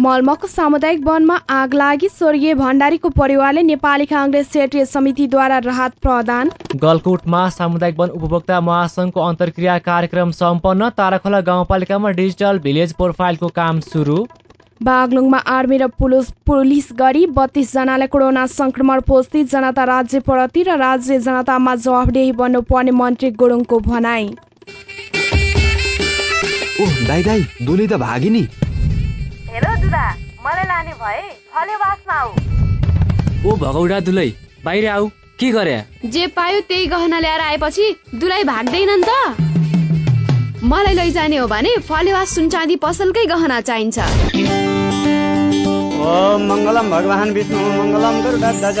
मलमको सामुदायिक वनमा आग लागि स्वर्गीय भण्डारीको परिवारले नेपाली काङ्ग्रेस क्षेत्रीय समितिद्वारा राहत प्रदान। गलकुटमा सामुदायिक वन उपभोक्ता महासङ्घको अन्तर्क्रिया कार्यक्रम सम्पन्न। ताराखोला गाउँपालिकामा डिजिटल भिलेज प्रोफाइलको काम सुरु। बागलुङमा आर्मी र पुलिस पुलिस गरी बत्तीसजनालाई कोरोना संक्रमण पुष्टि जनता राज्यप्रति र राज्य जनतामा जवाफदेही बन्नुपर्ने मन्त्री गुरुङको भनाई। ओह दाई दाई दुली त हेर दुदा मलाई लाने भए फले बासमा आऊ। ओ भगौडा दुलै बाहिर आऊ के गरे? जे पायो त्यही गहना ल्याएर आएपछि दुलाई भाग्दैनन् त। मलाई लैजाने हो भने फलेवा सुनचाँदी पसलकै गहना चाहिन्छ। ओम मङ्गलम भगवान् विष्णु मङ्गलम गरुडध्वज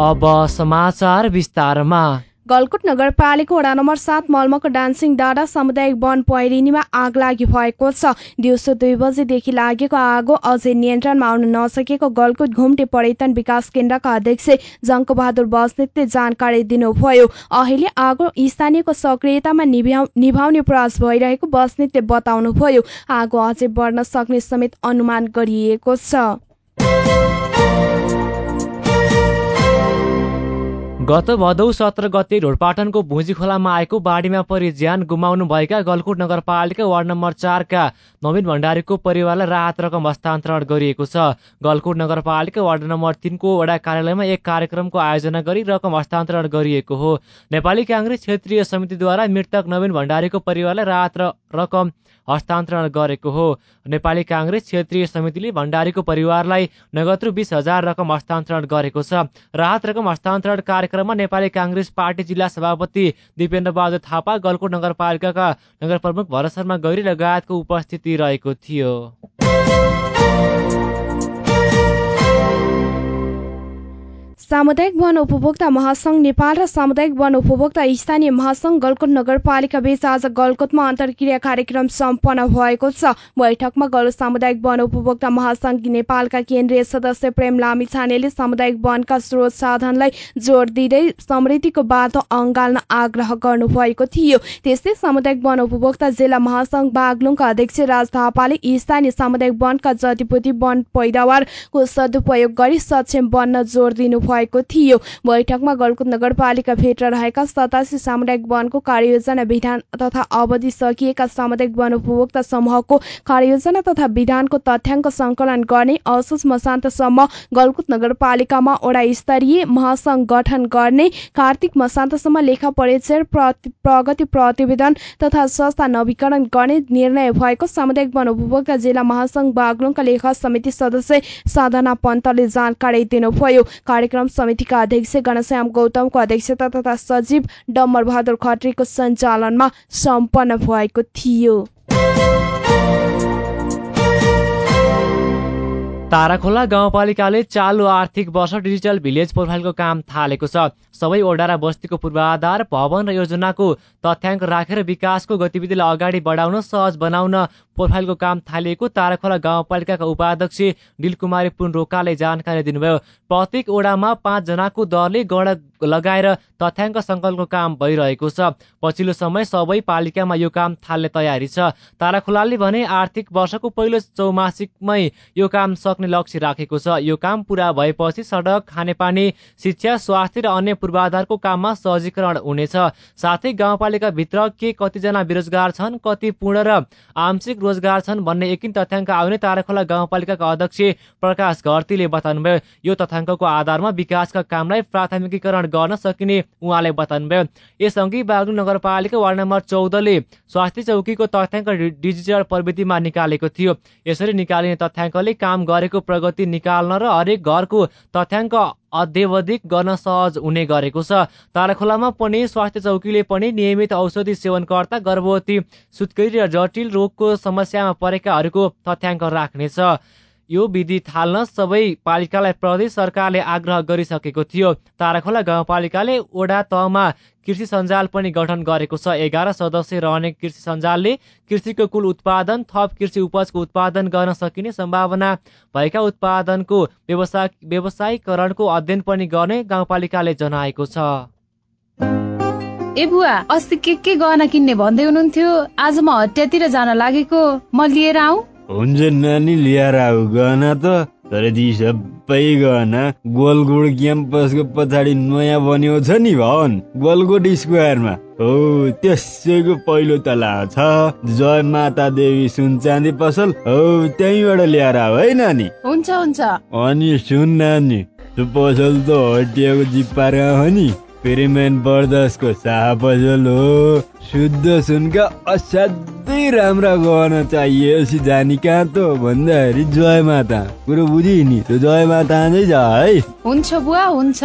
अब समाचार विस्तारमा। गलकुट नगरपालिका वडा नम्बर सात मलमको डान्सिङ डाँडा सामुदायिक वन पहिरिनीमा आग लागि भएको छ। दिउँसो दुई बजेदेखि लागेको आगो अझै नियन्त्रणमा आउन नसकेको गलकुट घुम्टे पर्यटन विकास केन्द्रका अध्यक्ष जङ्क बहादुर बस्नेतले जानकारी दिनुभयो। अहिले आगो स्थानीयको सक्रियतामा निभाउने प्रयास भइरहेको बस्नेतले बताउनुभयो। आगो अझै बढ्न सक्ने समेत अनुमान गरिएको छ। गत भदौ सत्र गते ढोडपाटनको भुजी खोलामा आएको बाढीमा परि ज्यान गुमाउनु भएका गलकुट नगरपालिका वार्ड नम्बर चारका नवीन भण्डारीको परिवारलाई राहत रकम हस्तान्तरण गरिएको छ। गलकुट नगरपालिका वार्ड नम्बर तिनको वडा कार्यालयमा एक कार्यक्रमको आयोजना गरी रकम हस्तान्तरण गरिएको हो। नेपाली काङ्ग्रेस क्षेत्रीय समितिद्वारा मृतक नवीन भण्डारीको परिवारलाई राहत रकम हस्तान्तरण गरेको हो। नेपाली काङ्ग्रेस क्षेत्रीय समितिले भण्डारीको परिवारलाई नगद रु बिस हजार रकम हस्तान्तरण गरेको छ। राहत रकम हस्तान्तरण कार्यक्रममा नेपाली काङ्ग्रेस पार्टी जिल्ला सभापति दिपेन्द्र बहादुर थापा गलकोट नगरपालिकाका नगर प्रमुख भरत शर्मा गैरी लगायतको उपस्थिति रहेको थियो। सामुदायिक वन उपभोक्ता महासंघ नेपाल र सामुदायिक वन उपभोक्ता स्थानीय महासंघ गलकोट नगरपालिका बीच आज गलकोटमा अन्तर्क्रिया कार्यक्रम सम्पन्न भएको छ। बैठकमा गल सामुदायिक वन उपभोक्ता महासंघ नेपालका केन्द्रीय सदस्य प्रेम लामी छानेले सामुदायिक वनका स्रोत साधनलाई जोड दिँदै समृद्धिको बाटो अँगाल्न आग्रह गर्नुभएको थियो। त्यस्तै सामुदायिक वन उपभोक्ता जिल्ला महासंघ बागलुङका अध्यक्ष राज थापाले स्थानीय सामुदायिक वनका जडीबुटी वन पैदावारको सदुपयोग गरी सक्षम बन्न जोड दिनु भएको थियो। बैठकमा नगरपालिका भित्र रहेका सतासी सामुदायिक वनको कार्ययोजना विधान तथा अवधि सकिएका सामुदायिक वन उपभोक्ता समूहको कार्ययोजना तथा विधानको तथ्याङ्क सङ्कलन गर्ने असोज मसान्तसम्म गलकुट नगरपालिकामा वडा स्तरीय महासंघ गठन गर्ने कार्तिक मसान्तसम्म लेखा परीक्षण प्रगति प्रतिवेदन तथा संस्था नवीकरण गर्ने निर्णय भएको सामुदायिक वन उपभोक्ता जिल्ला महासंघ बागलुङका लेखा समिति सदस्य साधना पन्तले जानकारी दिनुभयो। कार्यक्रम समितिका अध्यक्ष गणश्याम गौतमको अध्यक्षता तथा सचिव डम्बर बहादुर खत्रीको सञ्चालनमा सम्पन्न भएको थियो। ताराखोला गाउँपालिकाले चालु आर्थिक वर्ष डिजिटल भिलेज प्रोफाइलको काम थालेको छ। सबै ओडा र बस्तीको पूर्वाधार भवन र योजनाको तथ्याङ्क राखेर विकासको गतिविधिलाई अगाडि बढाउन सहज बनाउन प्रोफाइलको काम थालिएको ताराखोला गाउँपालिकाका उपाध्यक्ष दिलकुमारी पुन रोकाले जानकारी दिनुभयो। प्रत्येक ओडामा पाँचजनाको दरले गणा लगाएर तथ्याङ्क सङ्कलनको काम भइरहेको छ। पछिल्लो समय सबै पालिकामा यो काम थाल्ने तयारी छ। ताराखोलाले भने आर्थिक वर्षको पहिलो चौमासिकमै यो काम सक्ने लक्ष्य राखेको छ। यो काम पुरा भएपछि सडक खानेपानी शिक्षा स्वास्थ्य र अन्य पूर्वाधारको काममा सहजीकरण हुनेछ। साथै गाउँपालिकाभित्र के कतिजना बेरोजगार छन् कति पूर्ण र आंशिक रोजगार छन् भन्ने एकिन तथ्याङ्क आउने ताराखोला गाउँपालिकाका अध्यक्ष प्रकाश घरतीले बताउनुभयो। यो तथ्याङ्कको आधारमा विकासका कामलाई प्राथमिकीकरण गर्न सकिने उहाँले बताउनुभयो। यसअघि बागलुङ नगरपालिका वार्ड नम्बर चौधले स्वास्थ्य चौकीको तथ्याङ्क डिजिटल प्रविधिमा निकालेको थियो। यसरी निकालिने तथ्याङ्कले काम गरेको प्रगति निकाल्न र हरेक घरको तथ्याङ्क अध्यवधिक गर्न सहज हुने गरेको छ। ताराखोलामा पनि स्वास्थ्य चौकीले पनि नियमित औषधि सेवनकर्ता गर्भवती सुत्केरी र जटिल रोगको समस्यामा परेकाहरूको तथ्याङ्क राख्नेछ। यो विधि थाल्न सबै पालिकालाई प्रदेश सरकारले आग्रह गरिसकेको थियो। ताराखोला गाउँपालिकाले ओडा तहमा कृषि सञ्जाल पनि गठन गरेको छ। एघार सदस्य रहने कृषि सञ्जालले कृषिको कुल उत्पादन थप कृषि उपजको उत्पादन गर्न सकिने सम्भावना भएका उत्पादनको व्यवसाय व्यवसायीकरणको अध्ययन पनि गर्ने गाउँपालिकाले जनाएको छ। ए बुवा अस्ति के के गहना किन्ने भन्दै हुनुहुन्थ्यो? आज म हटियातिर जान लागेको। म लिएर आऊ। हुन्छ नानी लिएर आऊ। गहना त तर ती सबै गहना गोलगोड क्याम्पसको पछाडि नयाँ बन्यो छ नि भवन गोलगोड स्क्वायरमा। हो त्यसैको पहिलो तला छ। जय माता देवी सुन चाँदी पसल। हो त्यहीँबाट ल्याएर आऊ है नानी। हुन्छ हुन्छ। अनि सुन नानी त्यो पसल त हटियाको जिप्पार हो नि। पेरिमेन बर्दसको शाह पसल हो। शुद्ध सुनका असाध्यै राम्रा गहना चाहिएपछि जानी कहाँ त? भन्दाखेरि जय माता। कुरो बुझि नि त्यो जय माता नै है। हुन्छ बुवा हुन्छ।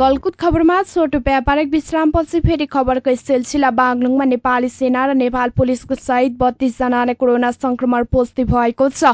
गलकुट खबरमा छोटो व्यापारिक विश्रामपछि फेरि खबरको सिलसिला बागलुङमा नेपाली सेना र नेपाल पुलिसको सहित बत्तीस जनाले कोरोना संक्रमण पुष्टि भएको छ।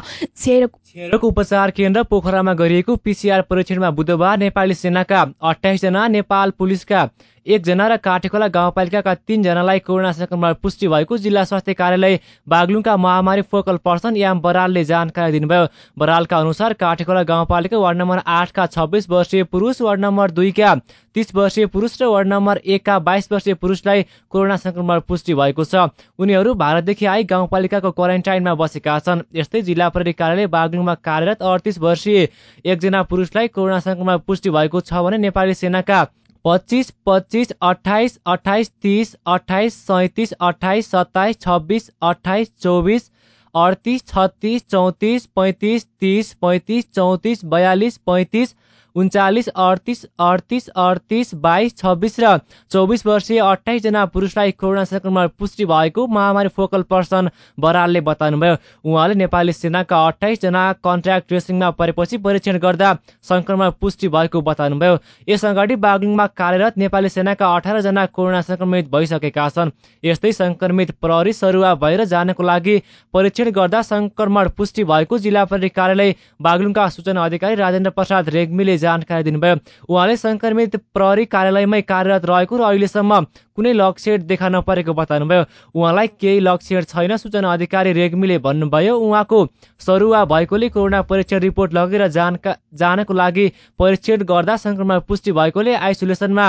खेरको उपचार केन्द्र पोखरामा गरिएको पिसिआर परीक्षणमा बुधबार नेपाली सेनाका अठाइसजना नेपाल पुलिसका एकजना र काठेखोला गाउँपालिकाका तीनजनालाई कोरोना संक्रमण पुष्टि भएको जिल्ला स्वास्थ्य कार्यालय बागलुङका महामारी फोकल पर्सन याम बरालले जानकारी दिनुभयो। बरालका अनुसार काठेखोला गाउँपालिका वार्ड नम्बर आठका छब्बिस वर्षीय पुरुष वार्ड नम्बर दुईका तीस वर्षीय पुरुष र वार्ड नम्बर एकका बाइस वर्षीय पुरुषलाई कोरोना संक्रमण पुष्टि भएको छ। उनीहरू भारतदेखि आई गाउँपालिकाको क्वारेन्टाइनमा बसेका छन्। यस्तै जिल्ला प्रहरी कार्यालय बागलुङमा कार्यरत अडतिस वर्षीय एकजना पुरुषलाई कोरोना संक्रमण पुष्टि भएको छ भने नेपाली सेनाका पच्चिस पच्चिस अठाइस अठाइस तिस अठाइस सैँतिस अठाइस सत्ताइस छब्बिस अठाइस चौबिस अडतिस छत्तिस चौतिस पैँतिस तिस पैँतिस चौतिस बयालिस पैँतिस उन्चालिस अडतिस अडतिस अडतिस बाइस छब्बिस र चौबिस वर्षीय अठाइसजना पुरुषलाई कोरोना संक्रमण पुष्टि भएको महामारी फोकल पर्सन बरालले बताउनुभयो। उहाँले नेपाली सेनाका अठाइसजना कन्ट्राक्ट ट्रेसिङमा परेपछि परीक्षण गर्दा संक्रमण पुष्टि भएको बताउनुभयो। यस बागलुङमा कार्यरत नेपाली सेनाका अठारजना कोरोना संक्रमित भइसकेका छन्। यस्तै संक्रमित प्रहरी सरुवा भएर जानको लागि परीक्षण गर्दा संक्रमण पुष्टि भएको जिल्ला प्रहरी कार्यालय बागलुङका सूचना अधिकारी राजेन्द्र प्रसाद रेग्मीले जानकारी दिनुभयो। उहाँले संक्रमित प्रहरी कार्यालयमै कार्यरत रहेको र अहिलेसम्म कुनै लकसेड देखा नपरेको बताउनुभयो। उहाँलाई केही लकसेड छैन सूचना अधिकारी रेग्मीले भन्नुभयो। उहाँको सरुवा भएकोले कोरोना परीक्षण रिपोर्ट लगेर जानका जानको लागि परीक्षण गर्दा संक्रमण पुष्टि भएकोले आइसोलेसनमा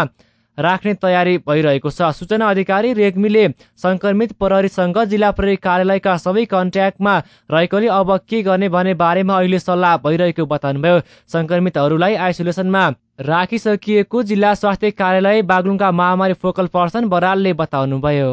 राख्ने तयारी भइरहेको छ। सूचना अधिकारी रेग्मीले संक्रमित प्रहरीसँग जिल्ला प्रहरी कार्यालयका सबै कन्ट्याक्टमा रहेकोले अब के गर्ने भन्ने बारेमा अहिले सल्लाह भइरहेको बताउनुभयो। संक्रमितहरूलाई आइसोलेसनमा राखिसकिएको जिल्ला स्वास्थ्य कार्यालय बागलुङका महामारी फोकल पर्सन बरालले बताउनुभयो।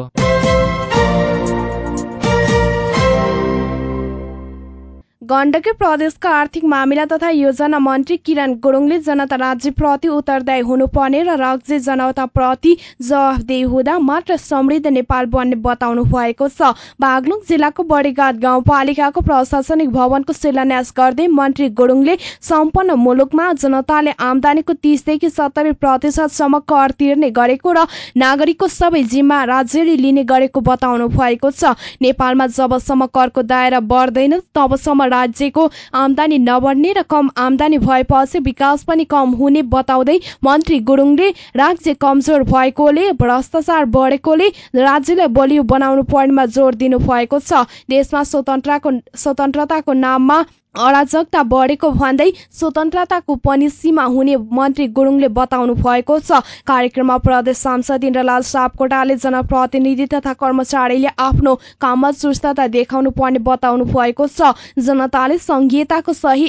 गण्डकी प्रदेशका आर्थिक मामिला तथा योजना मन्त्री किरण गुरुङले जनता राज्यप्रति उत्तरदायी हुनुपर्ने र राज्य जनताप्रति जवाफदेही हुँदा मात्र समृद्ध नेपाल बन्ने बताउनु भएको छ। बागलुङ जिल्लाको बडीघाट गाउँपालिकाको प्रशासनिक भवनको शिलान्यास गर्दै मन्त्री गुरुङले सम्पन्न मुलुकमा जनताले आमदानीको तीसदेखि सत्तरी प्रतिशतसम्म कर तिर्ने गरेको र नागरिकको सबै जिम्मा राज्यले लिने गरेको बताउनु भएको छ। नेपालमा जबसम्म करको दायरा बढ्दैन तबसम्म राज्यको आमदानी नबढ्ने र कम आमदानी भएपछि विकास पनि कम हुने बताउँदै मन्त्री गुरुङले राज्य कमजोर भएकोले भ्रष्टाचार बढेकोले राज्यलाई बलियो बनाउनु पर्नेमा जोड़ दिनु भएको छ। देशमा स्वतन्त्रताको नाममा अराजकता बढेको भन्दै स्वतन्त्रताको पनि सीमा हुने मन्त्री गुरुङले बताउनु भएको छ। कार्यक्रममा प्रदेश सांसद इन्द्रलाल सापकोटाले जनप्रतिनिधि तथा कर्मचारीले आफ्नो काममा चुस्तता देखाउनु पर्ने बताउनु भएको छ। जनताले संघीयताको सही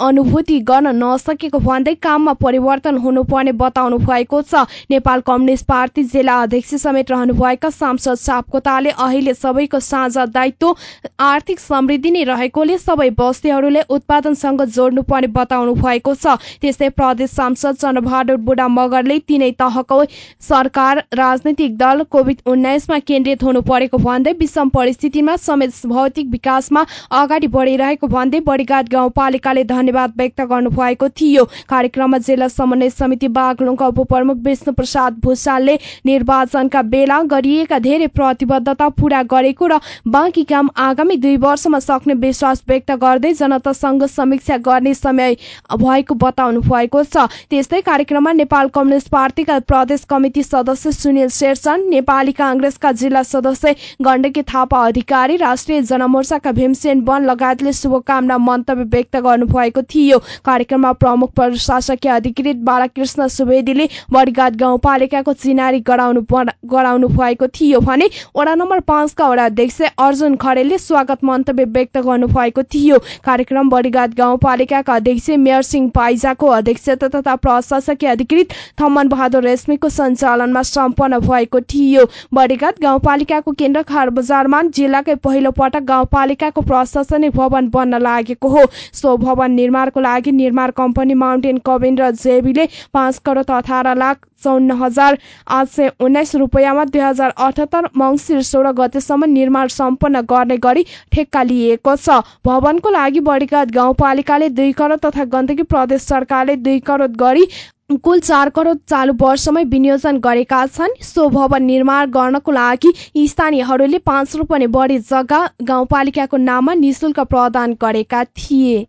अनुभूति गर्न नसकेको भन्दै काममा परिवर्तन हुनुपर्ने बताउनु भएको छ। नेपाल कम्युनिस्ट पार्टी जिल्ला अध्यक्ष समेत रहनुभएका सांसद सापकोताले अहिले सबैको साझा दायित्व आर्थिक समृद्धि नै रहेकोले सबै बस्तीहरूले उत्पादनसँग जोड्नुपर्ने बताउनु भएको छ। त्यस्तै प्रदेश सांसद चन्द्रबहादुर बुढा मगरले तिनै तहको सरकार राजनैतिक दल कोभिड उन्नाइसमा केन्द्रित हुनु परेको भन्दै विषम परिस्थितिमा समेत भौतिक विकासमा अगाडि बढिरहेको भन्दै बडीघाट गाउँपालिकाले धन्यवाद व्यक्त गर्नुभएको थियो। कार्यक्रममा जिल्ला समन्वय समिति बागलुङका उपप्रमुख विष्णु प्रसाद भूषालले निर्वाचनका बेला गरिएका धेरै प्रतिबद्धता पूरा गरेको र बाँकी काम आगामी दुई वर्षमा सक्ने विश्वास व्यक्त गर्दै जनतासँग समीक्षा गर्ने समय भएको बताउनु भएको छ। त्यस्तै कार्यक्रममा नेपाल कम्युनिस्ट पार्टीका प्रदेश कमिटी सदस्य सुनिल शेरचन नेपाली काङ्ग्रेसका जिल्ला सदस्य गण्डकी थापा अधिकारी राष्ट्रिय जनमोर्चाका भीमसेन वन लगायतले शुभकामना मन्तव्य व्यक्त गर्नुभएको थियो। कार्यक्रममा प्रमुख प्रशासकीय अधिकृत बालकृष्ण सुवेदीले बडीघाट गाउँपालिकाको चिनारी गराउनु गराउनु भएको थियो भने वडा नम्बर पाँचका वडा अध्यक्ष अर्जुन खरेलले स्वागत मन्तव्य व्यक्त गर्नुभएको थियो। कार्यक्रम बडीघाट गाउँपालिकाका अध्यक्ष मेयर सिंह पाइजाको अध्यक्षता तथा प्रशासकीय अधिकृत थम्मन बहादुर रेश्मीको सञ्चालनमा सम्पन्न भएको थियो। बडीघाट गाउँपालिकाको केन्द्र खार बजारमा जिल्लाकै पहिलो पटक गाउँपालिकाको प्रशासनिक भवन बन्न लागेको हो। सो भवन निर्माणको लागि निर्माण कम्पनी माउन्टेन कबिन र जेबीले पाँच करोड अठार लाख चौन्न हजार आठ सय उन्नाइस रुपियाँमा दुई हजार अठहत्तर मङ्सिर सोह्र गतेसम्म निर्माण सम्पन्न गर्ने गरी ठेक्का लिएको छ। भवनको लागि बडीघाट गाउँपालिकाले दुई करोड तथा गण्डकी प्रदेश सरकारले दुई करोड गरी कुल चार करोड चालु वर्षमै विनियोजन गरेका छन्। सो भवन निर्माण गर्नको लागि स्थानीयहरूले पाँच रोपने बढी जग्गा गाउँपालिकाको नाममा निशुल्क प्रदान गरेका थिए।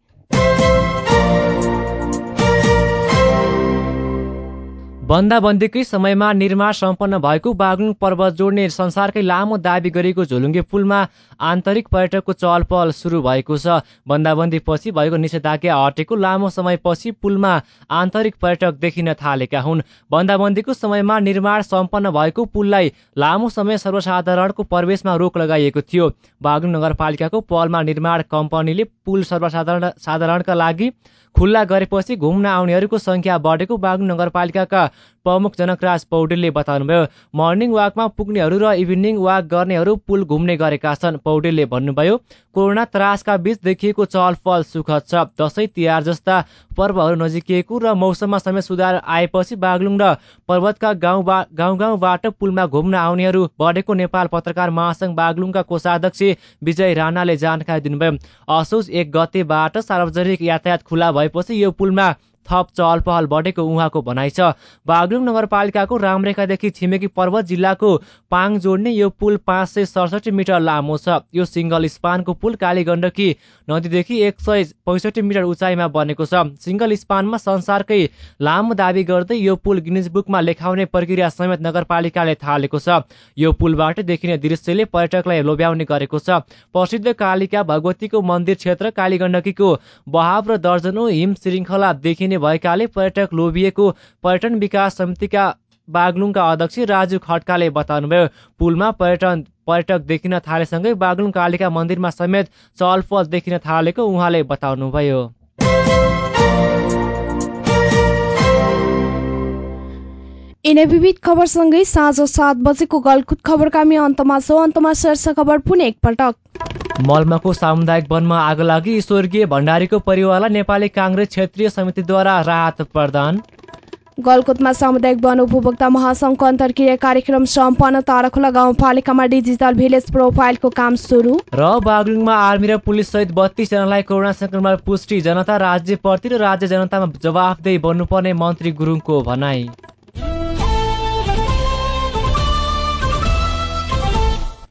बन्दाबन्दीकै समयमा निर्माण सम्पन्न भएको बागलुङ पर्वत जोड्ने संसारकै लामो दावी गरेको झोलुङ्गे पुलमा आन्तरिक पर्यटकको चहल पहल सुरु भएको छ। बन्दाबन्दीपछि भएको निषेधाज्ञा हटेको लामो समयपछि पुलमा आन्तरिक पर्यटक देखिन थालेका हुन्। बन्दाबन्दीको समयमा निर्माण सम्पन्न भएको पुललाई लामो समय सर्वसाधारणको प्रवेशमा रोक लगाइएको थियो। बागलुङ नगरपालिकाको पहलमा निर्माण कम्पनीले पुल सर्वसाधारण साधारणका लागि खुल्ला गरेपछि घुम्न आउनेहरूको सङ्ख्या बढेको बागलुङ नगरपालिकाका प्रमुख जनकराज पौडेलले बताउनुभयो मर्निङ वाकमा पुग्नेहरू र इभिनिङ वाक गर्नेहरू पुल घुम्ने गरेका छन्। पौडेलले भन्नुभयो कोरोना त्रासका बीच देखिएको चहल पहल सुखद छ। दसैँ तिहार जस्ता पर्वहरू नजिकिएको र मौसममा समेत सुधार आएपछि बागलुङ र पर्वतका गाउँ गाउँ गाउँबाट पुलमा घुम्न आउनेहरू बढेको नेपाल पत्रकार महासङ्घ बागलुङका कोषाध्यक्ष विजय राणाले जानकारी दिनुभयो। असोज एक गतेबाट सार्वजनिक यातायात खुला भएपछि यो पुलमा थप चहल पहल बढेको उहाँको भनाइ छ। बागलुङ नगरपालिकाको रामरेखादेखि छिमेकी पर्वत जिल्लाको पाङ जोड्ने यो पुल पाँच सय सडसठी मिटर लामो छ। यो सिङ्गल स्पानको पुल काली गण्डकी नदीदेखि एक सय पैँसठी मिटर उचाइमा बनेको छ। सिङ्गल स्पानमा संसारकै लामो दावी गर्दै यो पुल गिनिज बुकमा लेखाउने प्रक्रिया समेत नगरपालिकाले थालेको छ। यो पुलबाट देखिने दृश्यले पर्यटकलाई लोभ्याउने गरेको छ। प्रसिद्ध कालिका भगवतीको मन्दिर क्षेत्र काली गण्डकीको बहाव र दर्जनौ हिम श्रृङ्खला देखिने दिने भएकाले पर्यटक लोभिएको पर्यटन विकास समितिका बागलुङका अध्यक्ष राजु खड्काले बताउनुभयो। पुलमा पर्यटन पर्यटक देखिन थालेसँगै बागलुङ कालिका मन्दिरमा समेत चहलपहल देखिन थालेको उहाँले बताउनुभयो। विविध खबरसँगै साँझ सात बजेको गलकुट खबरका हामी अन्तमा छौँ अन्तमा शीर्ष खबर पुनः एकपटक मलमाको सामुदायिक वनमा आगो लागि स्वर्गीय भण्डारीको परिवारलाई नेपाली काङ्ग्रेस क्षेत्रीय समितिद्वारा राहत प्रदान। गलकुटमा सामुदायिक वन उपभोक्ता महासङ्घको अन्तर्क्रिया कार्यक्रम सम्पन्न ताराखोला गाउँपालिकामा डिजिटल भिलेज प्रोफाइलको काम सुरु। र बागलुङमा आर्मी र पुलिस सहित बत्तीसजनालाई कोरोना संक्रमण पुष्टि जनता राज्यप्रति र राज्य जनतामा जवाफदेही बन्नुपर्ने मन्त्री गुरुङको भनाई।